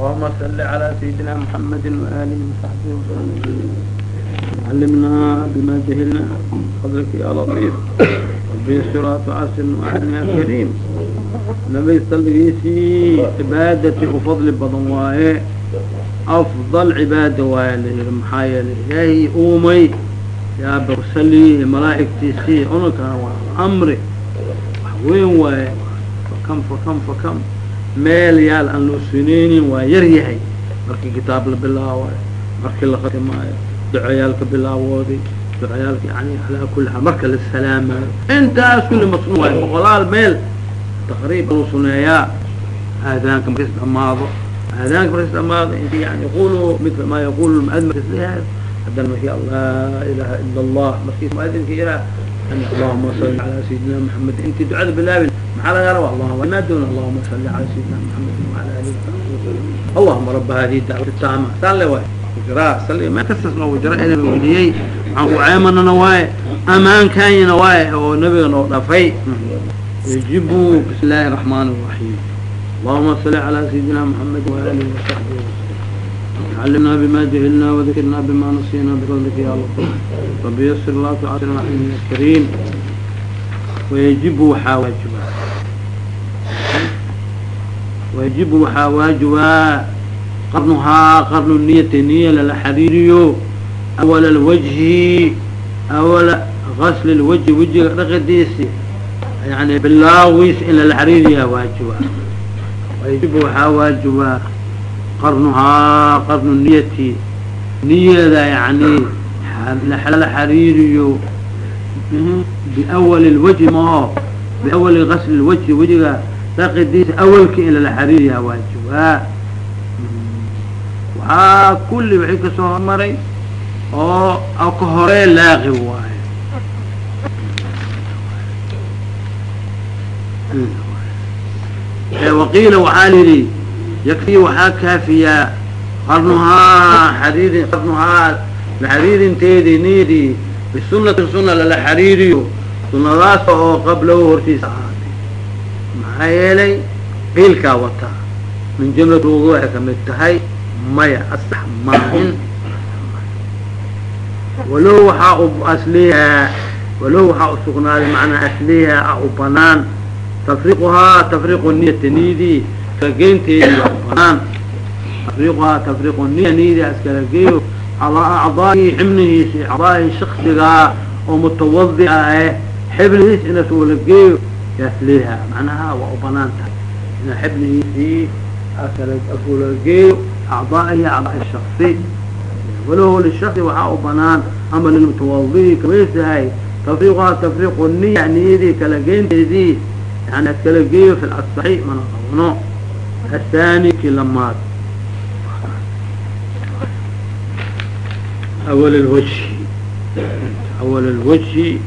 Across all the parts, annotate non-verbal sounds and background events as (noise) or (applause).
اللهma صل على سيدina محمد وآله وصحبه وسلم علمنا بma جهلna فضلk ya لطيف ربي sراaط cسر وعن ya كريم نبي صلgiisii عباadتي u fضli badan waaye أفضل عباadة waay l maxaa yeele ilaahi uumay yaa bsli malaa'igtiisii unkana waa أmri wax weyn waaye fakm fakm fakm meel yaal aan loo sineynin waa yar yahay. Markii kitaab la bilaaway markii la khatimaayo ducayaalka bilaawooday ducayaalka yani alaa kuli xaal marka la salaamayo. Intaas kulli masnuun waay boqolaal meel. Taqriiban u suneeyaa. Aadaanka markis dhamaado aadaanka markis dhamaado inti yani yaqulu mila ma yaqulu muadin markis leeyahay haddana markii laa ilaha ila allah markii muadinka iraa allahuma salli calaa sayidina maxamed intii ducada bilaabin maxaa laga raba allahuma ma doona allahuma salli calaa sayidina maxamed waala alihi wasaxbi wasalam allahuma raba hadihi dacwati taama saan le waay jira sali ma kastas noogu jira ina weliyey waxaan ku ceemanana waaye amaankaanyina waaye oo nabiga noo dhafay yajibu bismi illaahi raxmaan raxiim allahuma salli calaa sayidina maxamed waalihi wasaxbi wasalam علمنا بما جهلنا وذكرنا بما نسينا بفضلك يا الله رب يسر الله تعالى عين الكريم ويجب waxaa waaجiba ويجب waxaa waaجiبaa qarنhaa qarن النyة نyة lala xariiriyo أول الوجه أول غسل الوجه وجiga dhaqdiisi يعني bilaawiis in lala xariiriyaa waaجiba ويجب waxaa waaجiبaa qarnuhaa qarnu niyati niyadaa yani la xariiriyo mhm, biawali lwajhi maho biawali gasli lwajhi wejiga dhaqidiisa awalka in lala xariiriyaa waajibaa waxaa kulli wixii ka soo hormaray oo ka horee laaqi waayo. Waqiila waxaa la yidhi yakfi waxaa kaafiyaa qarnuhaa xariiri qarnuhaa laxariirinteedii niyadii bisunatin suna lala xariiriyo sunadaas oo qablahu hortiisa ahaatay maxaa yeelay qiilkaa wataa min jumlati wuduuxay ka mid tahay maya asax maahin walow waxaa aslihaa walow waxaa usugnaaday macnaa aslihaa a u banaan tafriquhaa tafriqu niyata niyadii kalageynteedii waa banaan. Tafriquhaa tafriqu niya niyadii askala geeyo calaa acdaa'ihi xibnihiisi acdaa'ihi shaksigaa oo mutawadica ah xibnihiis inas ula geeyo yasliha macnaha waa u bannaan tahay. Ina xibnihiisii akala geeyo acdaa'ihi acdaa'i shaksi walow lishasi waxaa u banaan ama lilmutawadi'i kamaysahay tafriquhaa tafriqu niya niyadii kala geynteedii yani askala geeyo fi lasaxi mana qabno aلthaani ki lamaad awal اlwajhi awal اlwajhi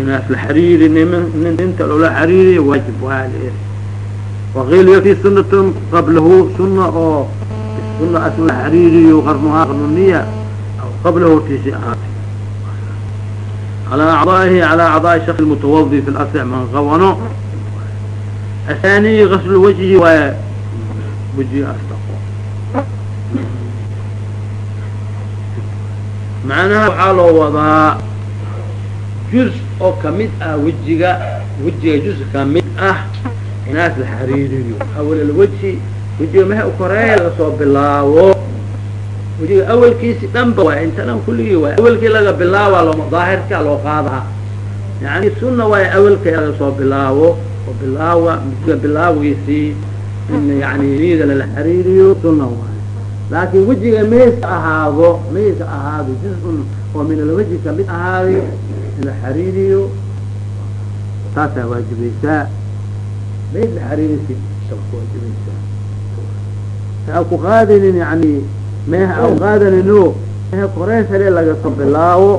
inaad la xariiri nn inta loola xariiriya waajib waaa waqiila fi sunatn qablahu suna oo suna as la xariiriyo qarnuhaa qarnuniya qablahu tiisi ahaatay calaa acdaa'ihi calaa acdaa'i shaki mutawadi fi lasc man qabano ahaaniyi gaslu wajhi waaya wejiga astaqo macnaha waxaa loo wadaa juz oo ka mid ah wejiga wejiga juz ka mid ah inaas la xariiriyo awalwji wejiga meha ukoreeya laga soo bilaabo wejiga awalkiisi dhanba waay inta dhan kulligii waay awalkii laga bilaaba loma daahirka loo qaadaha yani suna waay awalka laga soo bilaabo oo bilaawa wejiga bilaawiisii in yani niyada lala xariiriyo suna waay laakin wejiga maysa ahaado maysa ahaado juz-un oo min alwaji ka mid ahaaday in la xariiriyo taasaa waajibaysaa mayd la xariirisi waajibaysaa ha qaadanin yani meha au qaadanino meha koreysale laga soo bilaabo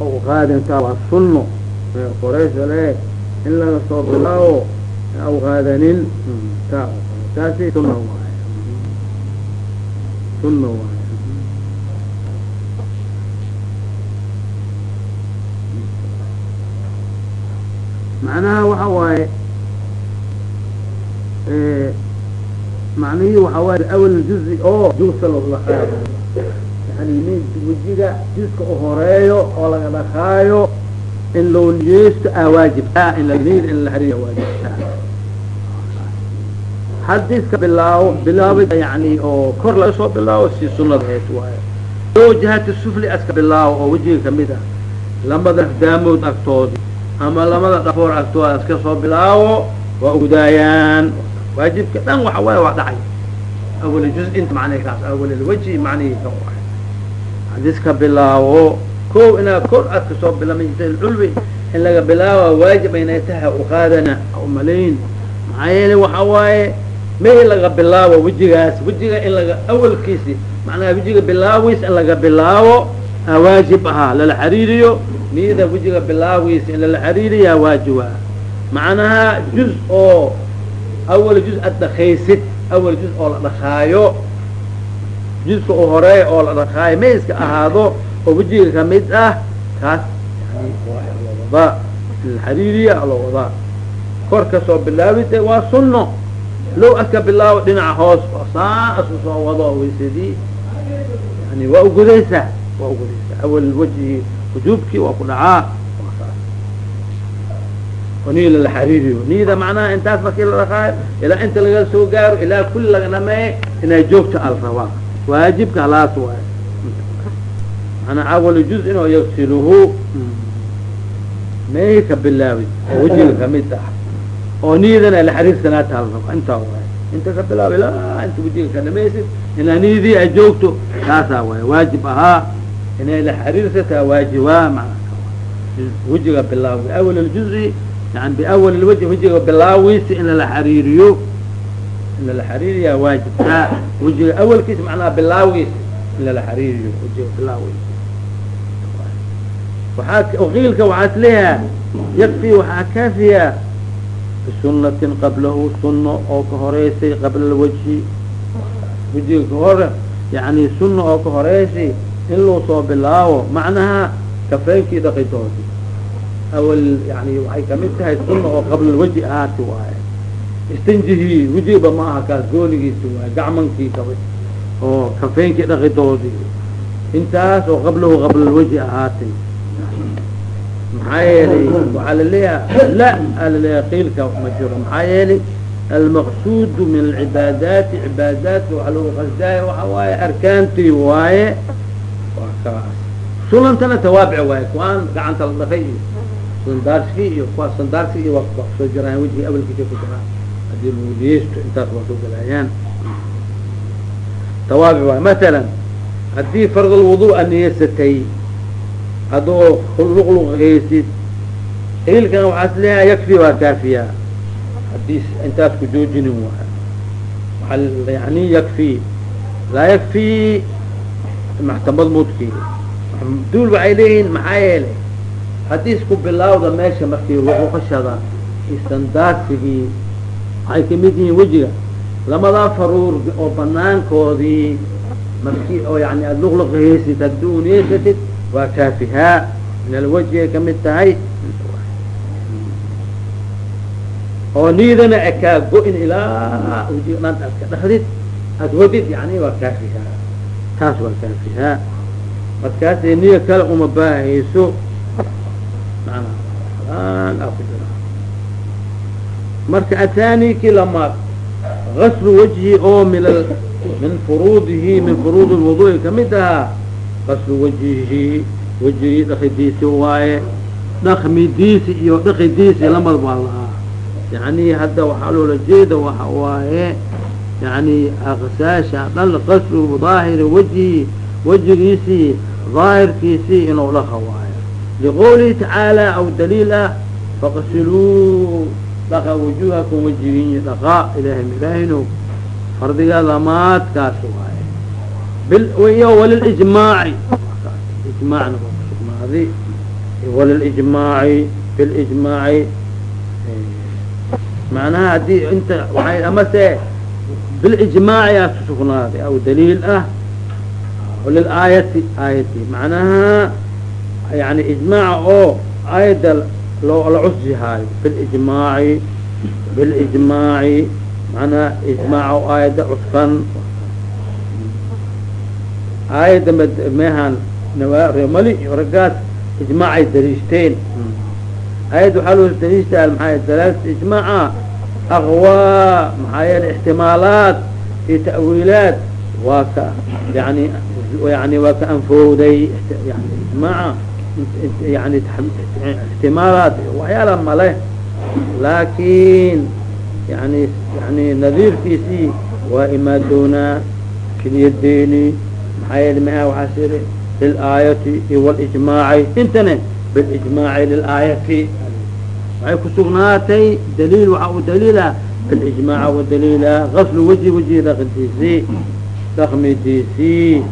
oo uqaadantaa waa sunno meha koreysale in laga soo bilaabo au qaadanin ta taasi sunna waay sunna waay macnaha waxa waaye macnihii waxaa waay awal juzi oo juusa la qaado yani wejiga juska u horeeyo oo laga dhakaayo in loo niyeysto aa waajibtaa in laniyad in la hariya waajibtaa haddii iska bilaawo bilaaba yani oo kor laga soo bilaawo si sunada hees waayo. Oo jihati sufli aska bilaawo oo wejiga ka mid ah. Lamada daamood agtoodi ama lamada dhafoor agtooda iska soo bilaawo waa ugudaayaan. Waajibka dhan waxa waay waa dhacay. Awal juz inta macnihi kaas awal lwaji macnihii ka waay haddii iska bilaawo ko inaad kor aad ka soo bilama culwi in laga bilaawa waajib aynay tahay uqaadana umalayn maxaa yeele waxa waaye mehi laga bilaawo wejigaas wejiga in laga awalkiisi. Macnaha wejiga bilaawis in laga bilaawo aa waajib ahaa lala xariiriyo. Niyada wejiga bilaawiisa in lala xariiriyaa waajiba macnaha juz oo awal juz aad dhakaysid awal juz oo la dhakaayo juzka u horreeya oo la dhakaayo iska ahaado oo wejiga ka mid ah kaas yani wadaa lala xariiriya loo wadaa. Kor ka soo bilaawid waa sunno low aska bilaawo dhinaca hoos saa asu soo wado waysadii yani waa ugudaysaa waa ugudaysaa awal wajhi wujuubkii waa ku dhacaa oo niya lala xariiriyo niyada macnaha intaas markii la dhaqaayo ilaa inta laga soo gaaro ilaa kulli laga dhameeyo inay joogto al rabaa waajibka halaas waayo manaa awal juz inuu yagsiluhu may ka oo wejiga ka mid ah oo niyadana la xariirsanaata al raba intaa waay inta ka bilaaw ilaa inta wejiga ka dhamaysid inaa niyadii ay joogto taasaa waay waajib ahaa inay la xariirsataa waajibaa mana wejiga bilaawi awal ljuzi yani biawal lwajhi wejiga bilaawiisi in lala xariiriyo in lala xariiriyaa waajibtaa wejiga awalkiisa macnaha bilaawiis in lala xariiriyo wejiga bilaawiis waaa qiilka waxaa isleeyaha yakfi waxaa kaafiya bisunatin qablahu sunno oo ka horeysay qabla lwajhi wejiga ka hore yani sunna oo ka horeysay in loo soo bilaawo macnaha kafeenkii dhaqidoodi awal yani waxay ka mid tahay sunna oo qabla lwajhi ahaati waaye. Istanjihii wejiba ma aha kaas goonigiisi waaye gacmankii oo kafeenkii dhaqidoodii intaas oo qablahu qabla lwajhi ahaatay maxaa yeelay waxaa laleeyaha la alaleeyaha qiilka ma jiro. Maxaa yeelay almaqsuudu min alcibaadaati cibaadaadka waxa lagu qasdaayo waxa waaye arkaantii waaye waa kaas sunantana tawaabic waaye kuwaan gacanta la dhaqay iyo sandaarski iyo kuwa sandaarski iyo waa ku soo jiraan wejiga awalkiisa ku jiraan haddii lagu niyeysto intaas waa soo galaayaan. Tawaabic waaye matalan haddii fardulwudu a niyeysatay haddoo luqluqhaysid ilkan waxaas leeyahay yakfi waa kaafiya haddii intaas ku joojinin waay waaa yani yakfi laa yakfi maxtamad mudki. Duul waxay leeyihiin maxaa yeelay? Haddii isku bilaawda meesha markii luqluqashada istandaarsigii waxay ka mid yihiin wejiga lamadaa faruur oo banaankoodii markii oo yani aada luqluqhaysid haddii uniyeysatid waa kaafihaa min alwajhi ay ka mid tahay oo niidana kaa go-in ilaa wajiga dhaanta aad ka dhahdid aada wadid yani waa kaafihaa taas waa kaafihaa markaasay niya kale uma baahayso manaa aa ku jira marka athani ki lamaad gaslu wajhi oo min min min furuud lwudu'i ka mid ahaa gaslu wajhihi wejigii dhakidiisi waaye dhakmidiisi iyo dhakidiisi lamad baa lahaa. Yani hadda waxaa loola jeeda waxa waaye yani aksaasha dhan gaslu daahiri wajhi wejigiisii daahirkiisii inuu dhaka waayo liqowlihi tacaala aw daliil ah faqsiluu dhaqa wujuhakum wejigii dhaqaa ilahay ilaahino fardiga lamaadkaas waaye kusugnaaday walilijmaaci bilijmaaci macnaha haddii inta waay amase bilijmaaci aa kusugnaaday aw daliil ah. Lilaayati aayati macnaha yani ijmaaca oo aayadda loo la cusjihaayo. Bilijmaaci bilijmaaci macnaa ijmaaca aayadda cuskan aayadda mehan mali raggaas ijmaacay daliishteen aayadda waxaa loo daliishtaa maxaa dalaalata ijmaaca? Aqwaa maxaa yeele ixtimaalaat iyo ta'wiilaat waa ka yani yani waa ka anfowday ijmaaca yani ixtimaalaat waxyaala male laakin yani yani nadiirkiisii waa imaa doonaa kilyadeeni maxaa yeele maha waxaas yiri lilaayati iyo walijmaaci intane bilijmaaci lilaayati waxay kusugnaatay daliil waxaa u daliila bilijmaaca wadaliila gaslu waji waji dhakidiisii dhakmidiisii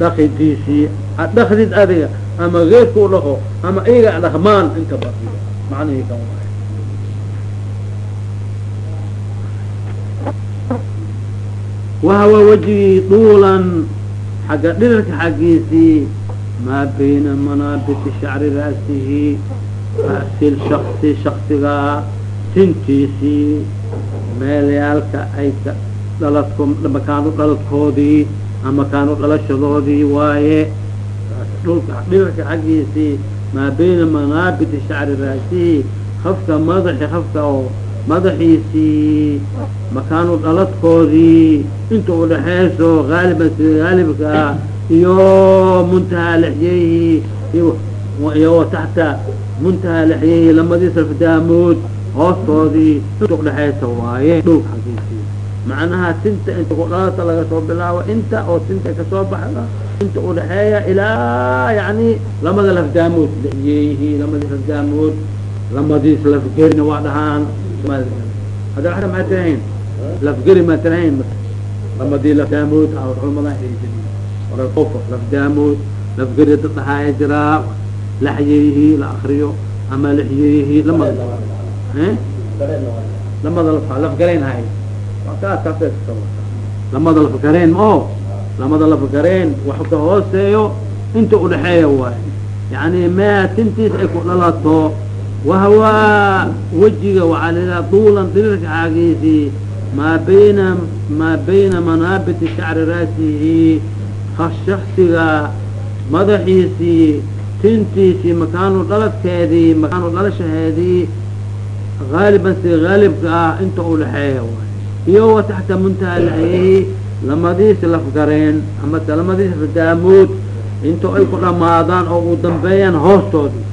dhakidiisii adhakdid adiga ama geerka u dhaqo ama iyaga dhakmaan inta ba macnihii kan waay wahawa wejigii duulan xagga dhirarka xaggiisii maa bayna manaabiti shacri ra'sihi ra'si shaksi shaksigaa tintiisii meelayaalka ay ka makaanu dhaladkoodii ama kaanu dhalashadoodii waaye dhulka dhirarka xaggiisii maa bayna manaabiti shacri ra'sihi hafka madaxi hafka oo madaxiisii makaanu dhaladkoodii inta u dhexayso haaliban sida iyo muntahaa lexyeyhi iyo taxta muntahaa lexyeyhi lamadiisa fdaamood hoostoodii inta udhexaysa waaye dhulka xaggiisii macnaha tinta inta ku dhalata laga soo bilaabo inta oo tinta ka soo baxda inta udhexeeya ilaa yani lamada lafdaamood lexyeyhi lamadii lafdaamood lamadiis lafgerina waa dhahaan hadda waa maa tirahayn lafgeri maa tirahayn lamadii lafdaamood culamada qofa lafdaamood lafgeri dad dhahaaya jiraa laxyeyhi la akriyo ama laxyeyhi lamada lamada lafgarayn hay lamada lafgareen mao lamada lafgareen wax ka hooseeyo inta udhexeeya waay yani mea tintiis ay ku dhalato wahwa wejiga waxaa lahaa duulan dirirka xaagiisii maa bayna maa bayna manaabiti shacri ra'sihi shaksiga madaxiisii tintiisii makaanu dhaladkeedii makaanu dhalashaheedii haaliban sida haalibka ah inta u dhexeeya iyo wa taxta muntaha lahayehi lamadiisi lafgareen amase lamadiisi fadaamood inta ay ku dhamaadaan oo u dambeeyaan hoostoodii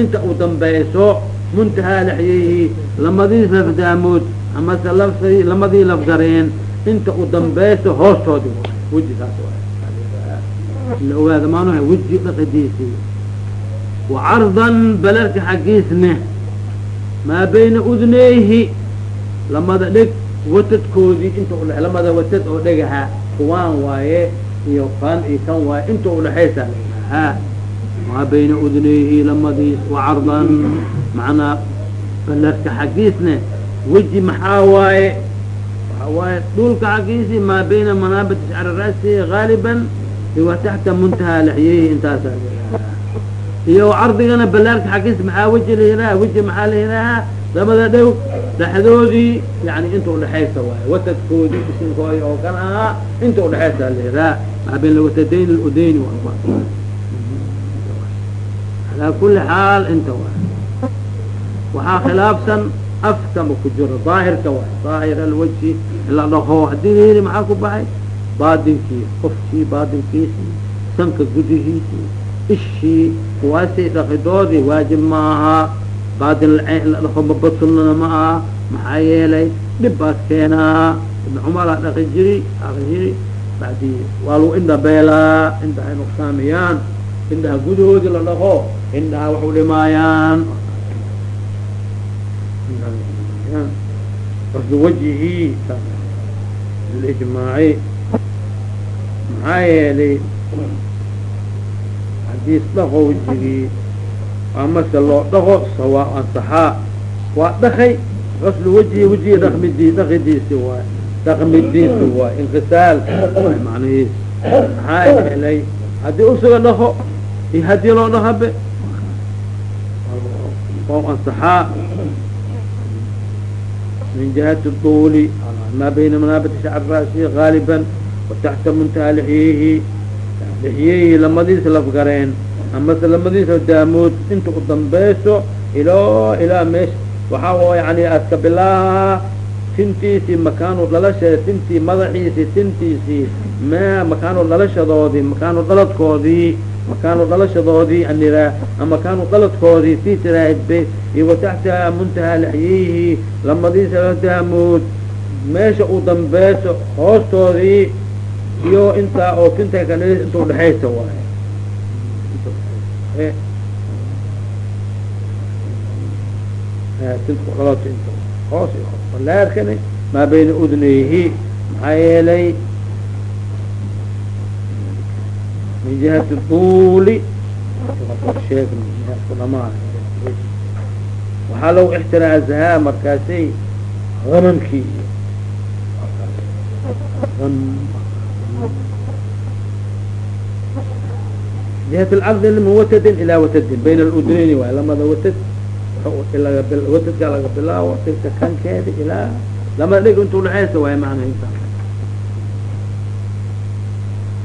inta u dambayso muntahaa laxyeyihi lamadiis lafdaamood amase lafsi lamadii lafgareen inta u dambayso hoostoodii wejigaas la ogaada maanha weji dhaqadiisii wa cardan balarka xaggiisne maa bayna udneyhi lamada dheg watadkoodii inta udhe lamada watad oo dhegaha kuwaan waaye iyo kan iyo kan waaye inta udhexaysa maa bayna udneyhi lamadiis wacardan macnaa balarka xaggiisne weji maxaa waaye waxaa waaye dhulka xaggiisii maa bayna manaabiti shacri haaliban iwa taxta muntahaa laxyeyhi layihahaa iyo cardigana balaarka xaggiisa maxaa weji la yihaaha weji maxaa la yihaahaa labada dhow dhexdoodii yani inta udhexaysa waaye watadkoodii isinkoodi oo kan ahaa inta udhexaysa la yihaaha maa bayna watadayn ludayni alaa kuli xaal inta waay waxaa khilaafsan afkama ku jiro daahirka waay daahir alwajhi ila dhaho haddii la yidhi maxaa ku baxay baadinkii qofkii baadinkiisii sanka gudihiisii ishii kuwaasay dhakidoodii waajib maaha baadin la dhaqo maba sunnana ma aha maxaa yeelay dhib baas keenaa ibn cumaraa dhaqi jiri dhaqi jiri badi waa lagu indhabeelaa indhaha ay nuqsaamiyaan indhaha gudahoodii la dhaqo indhaha wax u dhimaayaan. Qasdu wajhi lijmaaci maxaa yeelay hadiis dhaqo wejigii amase loo dhaqo sawaa ansaxaa waa dhakay qaslu wejhi wejigi dhaqmidi dhakidiisi waay dhaqmidiisi waay inkisaal macnihiis maxaa yeelay haddii usuga dhaqo iyo haddii loo dhaqabe oo ansaxaa min jihati طuli maa bayna manaabati shacr ra'sihi gaaliba wataxta muntaha lixyihi lixyihi lamadiisa lafgareen amase lamadiisa daamood inta u dambayso ilo ilaa meesha waxaa oo yani aska bilaaha tintiisii makaanu dhalasha tintii madaxiisii tintiisii me makaanu dhalashadoodii makaanu dhaladkoodii makaanu dhalashadoodii aniraa makaanu dhaladkoodii tii tiraahidbe iyo wataxta muntaha lixyihi lamadiisa daamood meesha u dambeyso hoostoodii iyo intaa oo tinta kale inta udhexaysa waay hoos laarkani maa bayna udnayhi maxaa yeelay min jihati tuuli waxaa lagu ixtiraazahaa markaasay gamamkii jihat alcaqdi min watadin ilaa watadin. Bayna aludnayni waay lamada watad. Watadkaa laga bilaawo dhigta kankeeda ilaa lamada dhig inta udhexeysa waay macna intaa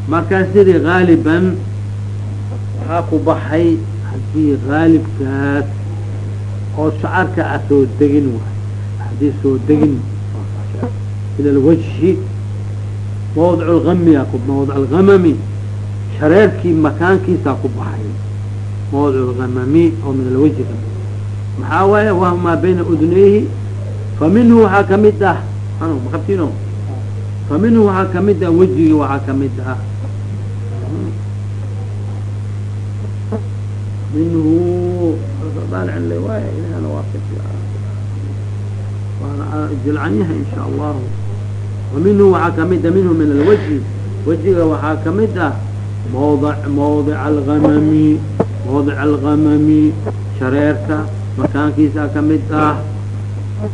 markaas yidi gaaliban waxaa ku baxay haddii gaalibkaas oo shacarka a soo degin waay. Haddii soo degin ila lwajhi mawdic lgamiya mawdic algamami shareerkii makaankiisaa ku baxay. Mawdic lgamami oo min alwajhi maxaa waaye wah maa bayna udnayhi fa minhu waxaa ka mid ah. Ano makabtino fa minhu waxaa ka mid ah wejigi waxaa ka mid ah minhu daalcin le waay ilahana waafi waana jilcan yahay insha allahu wa minhu waxaa ka mid ah minhu min alwajhi wejiga waxaa ka mid ah mawd mawdic algamami mawdic algamami shareerka makaankiisa ka mid ah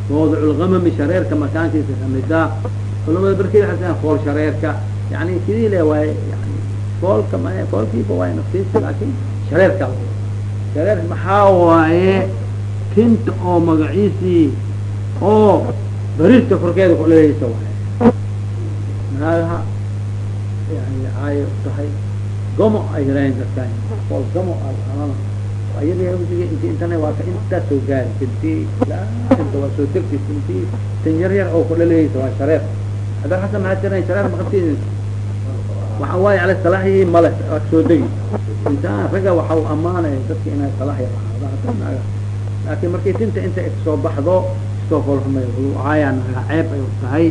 mawdic lgamami shareerka makaankiisa ka mid ah culamada barkeda xasan fool shareerka yani sidii le waay yani foolka ma foolkiiba waay naftiisa laakin shareerka shareer maxaa waaye? Tinta oo magaciisii oo barista korkeeda kuleleysa waay maaha yani ay tahay gomo ay yarayn kartaa fool gomo ayada wjiga inti intana waa ka intaa gaari inti inta waa soo degti inti tin yar yar oo kudhaleysa waa shareer. Hadda xasan maxaa jiran shareer maqabti waxa waaye ala salaaxyi male soo degi. Intaan ragga waxa u amaanaya dadka inay salaaxya ahaada laakin markay tinta inta soo baxdo iskoo foolxumay caaya naga ceeb ay tahay.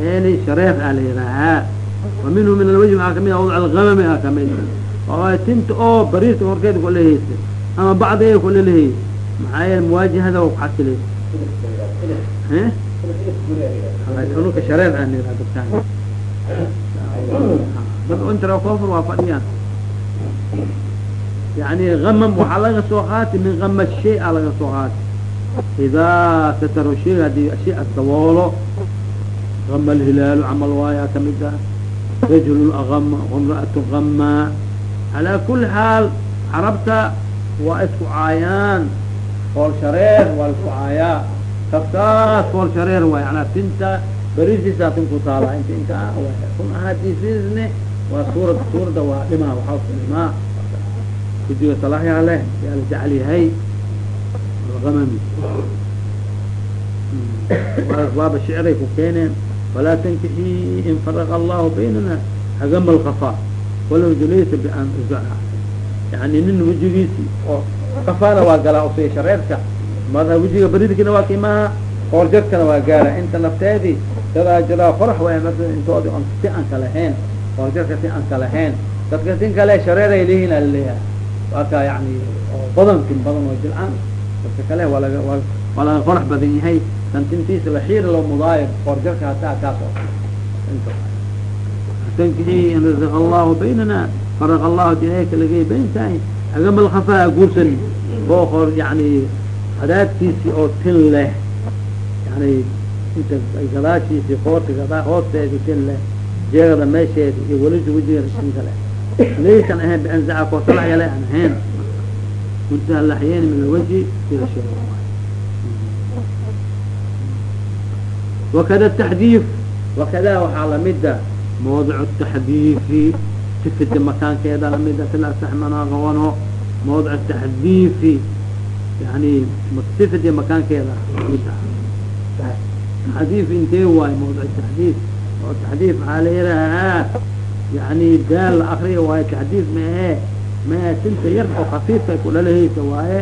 Yeelay shareer aa la yihaahaa wa min alwajhi waxaa ka mid ah wadc algamami a ka mid waay tinta oo bariirka horkeeda kulehaysa ama bacdiga kulelehay maxaa yeele muwaajahada waa kuxasilay unuka shareer aan iraa dadkaan dad intara koofur waa fadhiyaan yani gamam waxaa laga soo qaati min gama shay a laga soo qaati. Idaa sataro shay haddii shay asdawoolo gama alhilaalu camal waaya ka mid ah. Rajul agama wamra'atu gama calaa kuli xaal carabta waa isku caayaan fool waa isku caayaa. Kaftaas fool waay anaa tinta berisiisaa tin ku taala inta inka kun ahaadiisisne waa suurad suuradda waa dhimaa waxaa dhimaa kujiga salaaxyaa leh yaa la jecel yahay algamami waaba shicray ku keeneen falaa tankixii in faraqa allahu baynana hagama alkafaa walow dulaysa bian uzaca yani nin wejigiisi oo kafaana waa galaa usay shareerka mada wejiga baridkina waa kimaha hoorjarkana waa gaara. Inta nafteedii dadaa jiraa qorax way intoodi on si aan ka lahayn. Hoorjarka si aan ka lahayn. Dadka sin kale shareeray leeyihiin a la leeyahay waa ka yani badan tin badan oo jilcaan. Dadka kale waa laga waa laga qorax badan yahay. Kan tintiisa la xiir loo mudaayir hoorjarka hataa kaas oo tankixii in razaq allahu baynana. Faraq allahu jihayka lagay bayntahay. Agamal khafaa guursan. Oo hor yani oo tin leh yani inta gadaashiisii koorta gadaa hoosteedi leh jeegada meesheedi iyo welisa wejiga tinka leh laysan ahayn bianzaca koosalaxyale aan ahayn. Muntaha laxyeen min alwaji ila sheeg wakada taxdiif wakada waxaa lamida mawdic taxdiifi sifida makaankeeda lamida sila saxmanaa qabano mawdic taxdiifi yani sifida makaankeeda lamida taxdiif intee waayo mawdic taxdiif oo taxdiif maxaa la yidhahaa yani daal la akriya waayo taxdiif maahee maa sinta yar oo kafiifka ku dhalahaysa waaye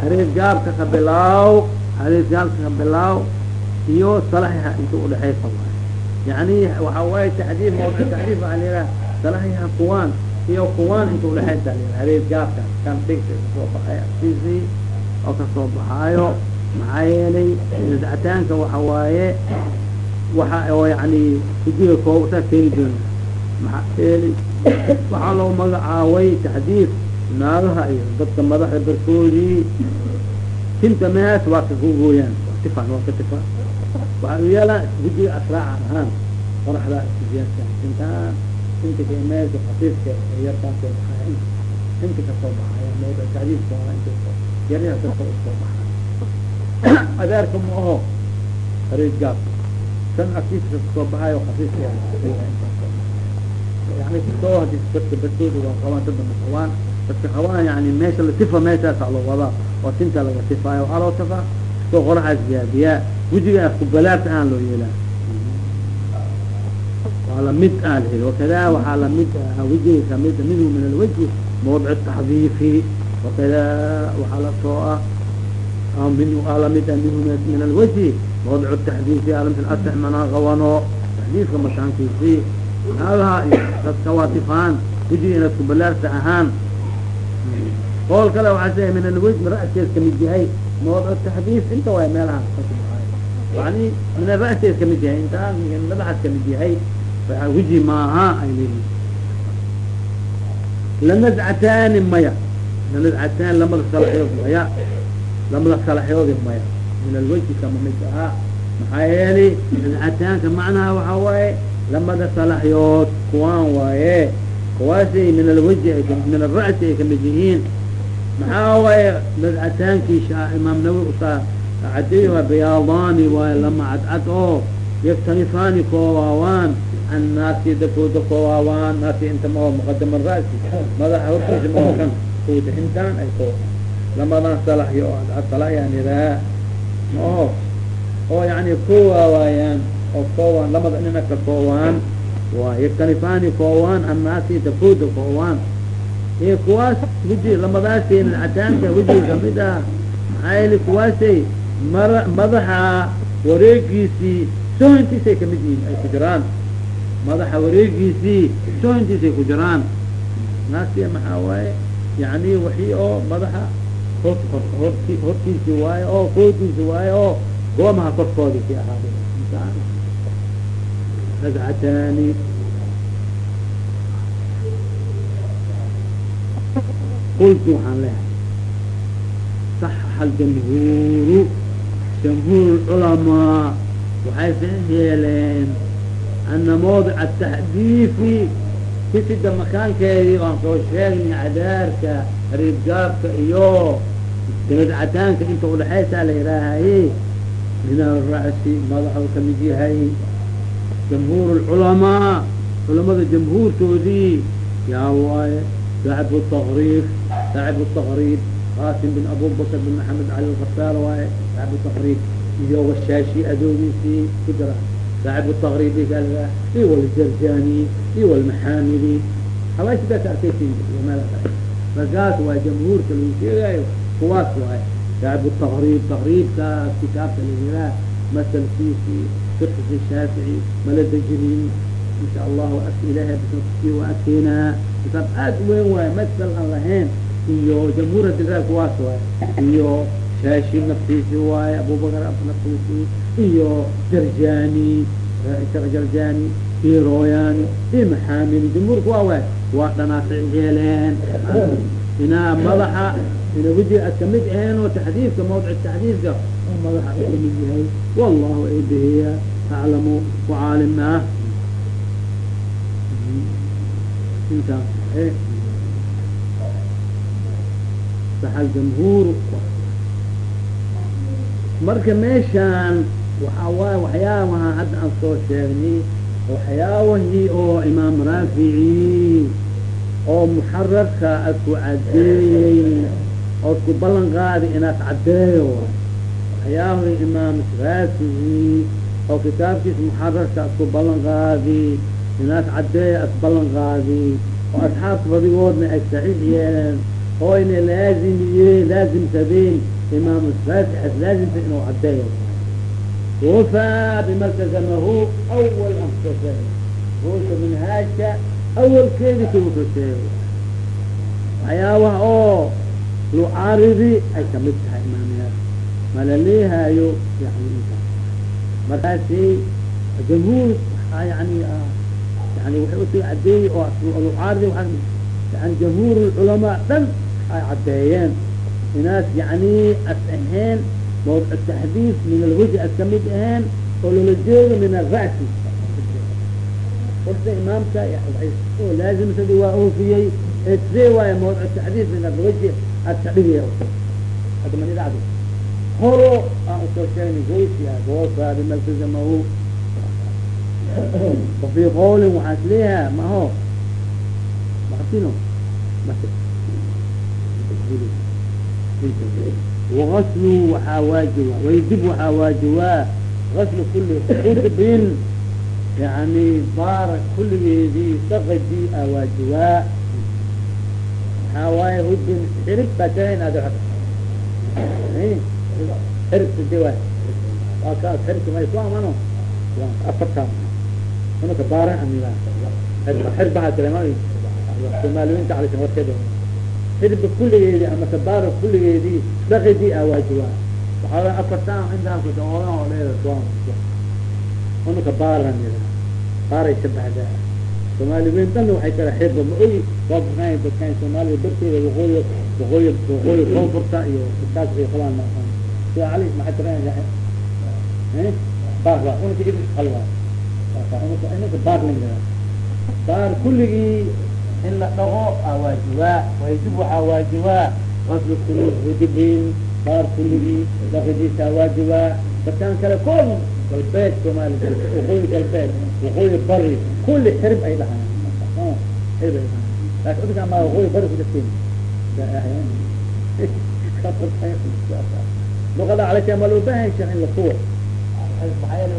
xariif gaabka ka bilaaw xariif gaabka ka bilaaw iyo salaxiha inta udhexaysa waaye yani waxa waaye taxdiif mawdic taxdiif waxaa la yidhaha salaxiha kuwaan iyo kuwaan inta udhexaysa xariif gaabka kan dhigta ka soo baxay afkiisii oo ka soo baxaayo maxaa yeelay niscataanka waxa waaye waxa oo yani hidiga koob saa keeni doona. Waxaa loo magacaabay taxdiif naagaha iyo dadka madaxda barkoodii tinta mees waa ka kugooyaan tifan waa ka tifan waxa u yeelaan hidiga asraaca ahaan qoraxda isiyaasan tintaan tinta ka meesha khafiifka baxaya. Inta ka soo baxaya waa inta yaryar dadka u soo baxaya adeerka ma aho hariid gaab. Kan afiiska ka soo baxayo kafiifka yani ka soo hadi dadka barkooda waa qabaan dadka ma qabaan dadka qabaan yani meesha la tifa meeshaasa loo wadaa. Oo tinta laga tifaayo waxaa loo soo qoraxaas gaabiyaa wejiga afku balaarta aan loo yeelaa. Waa la mid ah laheli wakada waxaa la mid ah wejiga ka mid minhu min alwajhi mawdic taxdiifi wakada waxaa la soo ah minhu aa la mid ah minhu min alwajhi mawdic taxdiifi alamti asax manaa qabano taxdiifka makaankiisii naagaha iyo dadka waa tifaan wejiga inaad ku balaarta ahaan qool kale waxaa sheegay min alwaj ra'seed ka mid yahay mawdic taxdiif inta waay meelaha yani min ara'seed ka mid yahay inta madaxaad ka mid yahay weji maaha ay leeyihiin lanazcataani maya lanazcataan lamada salaxyood maya lamada salaxyoodi maya min alwajhi kama mid ahaa maxaa yeelay nazcataanka macnaha waxaa waaye lamada salaxyood kuwaan waaye. Kuwaasay min alwajhi min alra'si ay ka mid yihiin. Maxaa waaye nazcataankii imaam nawawi usaa cadeeyuha bayaadaani waaye lama cadcad oo yaktanifaani koowaawaan an naasi dadkooda koowaawaan naasi inta mao muqadama ra'si madaxa hortiisa mao kan kuuda intaan ay ko lamadan salaxyo oo cadcad salaxyaan iraa maoho oo yani koowaawayaan oo koowaan lamada ninaka koowaan waa yaktanifaani koowaan annaasi dadkooda koowaan iyo kuwaas weji lamadaasi cataanka wejiga ka mid ah maxaa kuwaasay mara madaxa wareegiisii sohintiisay ka mid yihiin ay ku jiraan madaxa wareegiisii sohintiisay ku jiraan naasiya maxaa waaye yani waxii oo madaxa hortiisi waaye oo koodiisi waaye oo goomaha korkoodi ki ahaaday ragcataani qultu waxaan leehay صaxaxa aljamhuuru jamhuur culamaa waxay saxiix yeeleen ana mawdic ataxdiifi kisida makaankeedii aan soo sheegnay cadaarka hariibgaabka iyo damadcataanka inta udhaxaysaa la yihaahaye min alra'si madaxu ka mid yahay jamhuur lculamaa culamada jamhuurtoodii. Yaa waaye saaxibu taqriib saaxibu taqriib qasim bin abubakr bin maxamed cali lkasaar waaye saaxibu taqriib. Iyo washaashi adoogiisii ku jira saaxibu taqriib ikalga iyo waljarjani iyo walmaxaamili hawaashidaas arkaysin markaas waa jamhuurka lagu sheegayo kuwaas waaye saaxibu taqriib taqriibkaas kitaabka la yiraa masalkiisi fiqhi shaafici mala dejinin insha allahu ilahay bisnafsi waa adkeynaa kitaab aad weyn waaye masal aan lahayn iyo jamhuur dilraa kuwaas waaye iyo shaashi naftiisi waaye abubakar naftiisi iyo jarjani jarjani iyo royani iyo maxaamili jamhuurka waa waaye waa dhanaafic yeeleen inaa madaxa ina wejiga ad ka mid aheen oo taxdiifka mawdic taxdiifka oo madaxa u ka mid yahay wallahu eebeheya aclamu ku caalim ah marka meeshaan waxaa waaye waxyaabaha hadda aan soo sheegnay waxyaabahii oo imaam raafici oo muxararka ad ku cadeeyey ood ku ballan qaadi inaad caddeeyo. Waxyaabahii imaam raafici oo kitaabkiisa muxararka ad ku ballan qaadi inaad caddeeyo ad ballan qaadi oo asxaabta badigoodna ay saxiix yeeleen oo ina laazimiyeen laazimsadeen imaam raafici as laazimsa inuu caddeeyo. Wafaa bimaltazamahu awal an ku soo sheegay ruusha minhaajka awalkeedi ki wuxuu waxyaabaha oo lucaaridi ay ka mid tahay imaamyaal malaleehaayo yani inta. Markaasi jamhuur waxaa yani yani waxay u soo cadeeyey oo lucaaridi waa yani jamhuur culamaa dhan ay caddeeyeen. Inaas yani as ahayn mawdc taxdiid min alwajh as ka mid ahayn oo loola jeedo min ara'si horta imaamka laazimsadi waa oofiyey etre waayo mawdc taxdiid min alwajh adkadhigiya admani dhacdo horo aan u soo sheegnay gaysia goosaa bimasjidamahu wafii (coughs) qawlin waxaan isleeyahaa maaho maatino waaslu waxaa waajiba waydib waxaa waajibaa aslu kuli xudbin yani baara kulligeedii sakadii aa waajibaa waxaa hudbin xirib baa jarayn ad xiribka de waay waa kaas xiribka may ku amano afartaa unaka baaran amila xirbaha tirama soomaaliyinta alaysan warkeeda xirba kulligeedii ama kabaara kulligeedii dhaqidii a waajibaa waxaa afartaan intaas oodan oo dheer unaka baaran baaray shabahdaa soomaaliweyn dhanna waxay kala xirba ma ogi waa bukaan dadkaan soomaaliya darteeda waqooyi waqooyi waqooyi koonfurta iyo dadkaas ay qabaan maaqan sida cali maxay tiraa baar waa unaka ibis qalwa inaka baarling baar kulligii in la dhago aa waajibaa waydib waxaa waajibaa qaslu kulidibin baar kulligii dhaqidiisa waajibaa dadkaan kale koon galbeed soomaali waqooyi galbeed waqooyi bari kulli xirib ay dhahaan xirib ay dhahaan laakin udka ma waqooyi bari ku jirtiin luqada calasha ma loo baahan shan in la suwo maxaa yeele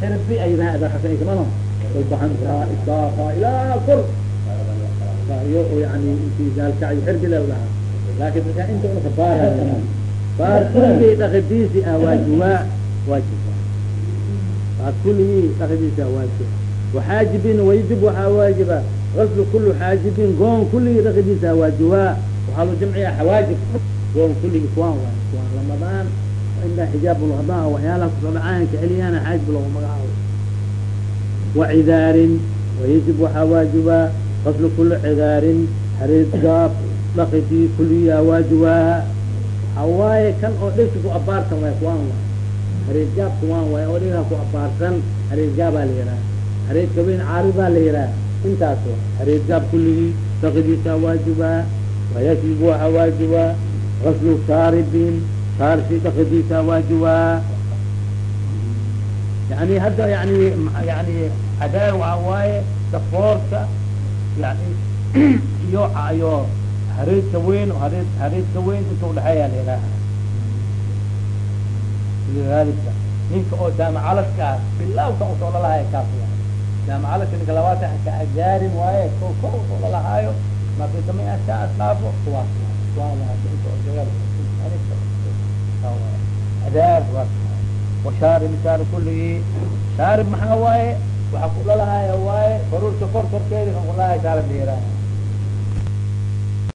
xirbi ay dhahaan adarxasan kamano walbaxantaa isaaqa ilaa kor iyo yani inti gaalkacyo xirbi la dhahaa laakin markaa inta unaka baara baar kulligii dhaqadiisi ah waajibaa waajiba baar kulligii dhaqadiisi ah waajiba waxaajibin waydib waxaa waajiba. Gaslu kulu xaajibin goon kulligii dhaqadiisa ah waajibaa waxaa loo jamciyaa xawaajib. Goon kulligii kuwaan waay kuwaan ramadaan. Inda xijaab lqadaa waxyaalaha ku soo dhacaan kaceliyaan xaajib loogu magacaabo. Wacidaarin wayajib waxaa waajibaa qaslu kuli cidaarin xariid gaab dhaqidii kuliyaa waajibaa waxaa waaye kan oo dhegta ku abaarsan waay kuwaan waay xariid gaab kuwaan waay oo dhegha ku abaarsan xariid gaabaa la yihaha xariid kaweyn caaridaa la yihaha intaas wa xariid gaab kuligii dhaqidiisaa waajibaa wayajib waxaa waajibaa qaslu saaribin saarsi dhaqadiisaa waajibaa yani hadda yani yani cadaar waxaa waaye dafoorka yani (clears throat) iyo iyo hariidka weyn hariidka weyn inta udhexeeya la yihaaha aalibka ninka oo daamacalaska ah bilawka u soo lalahaayo kaas daamacalaska ninka labaatan ka agaarin waaye ko ko u soo lalahaayo marka dama ashaa asnaafo kuwaas cadaar waa washaarib shaarib kulligii shaarib maxaa waaye waxaa kulalahaaya waaye faruurka kor korkeedi kan kulahaya shaarib la yihaaha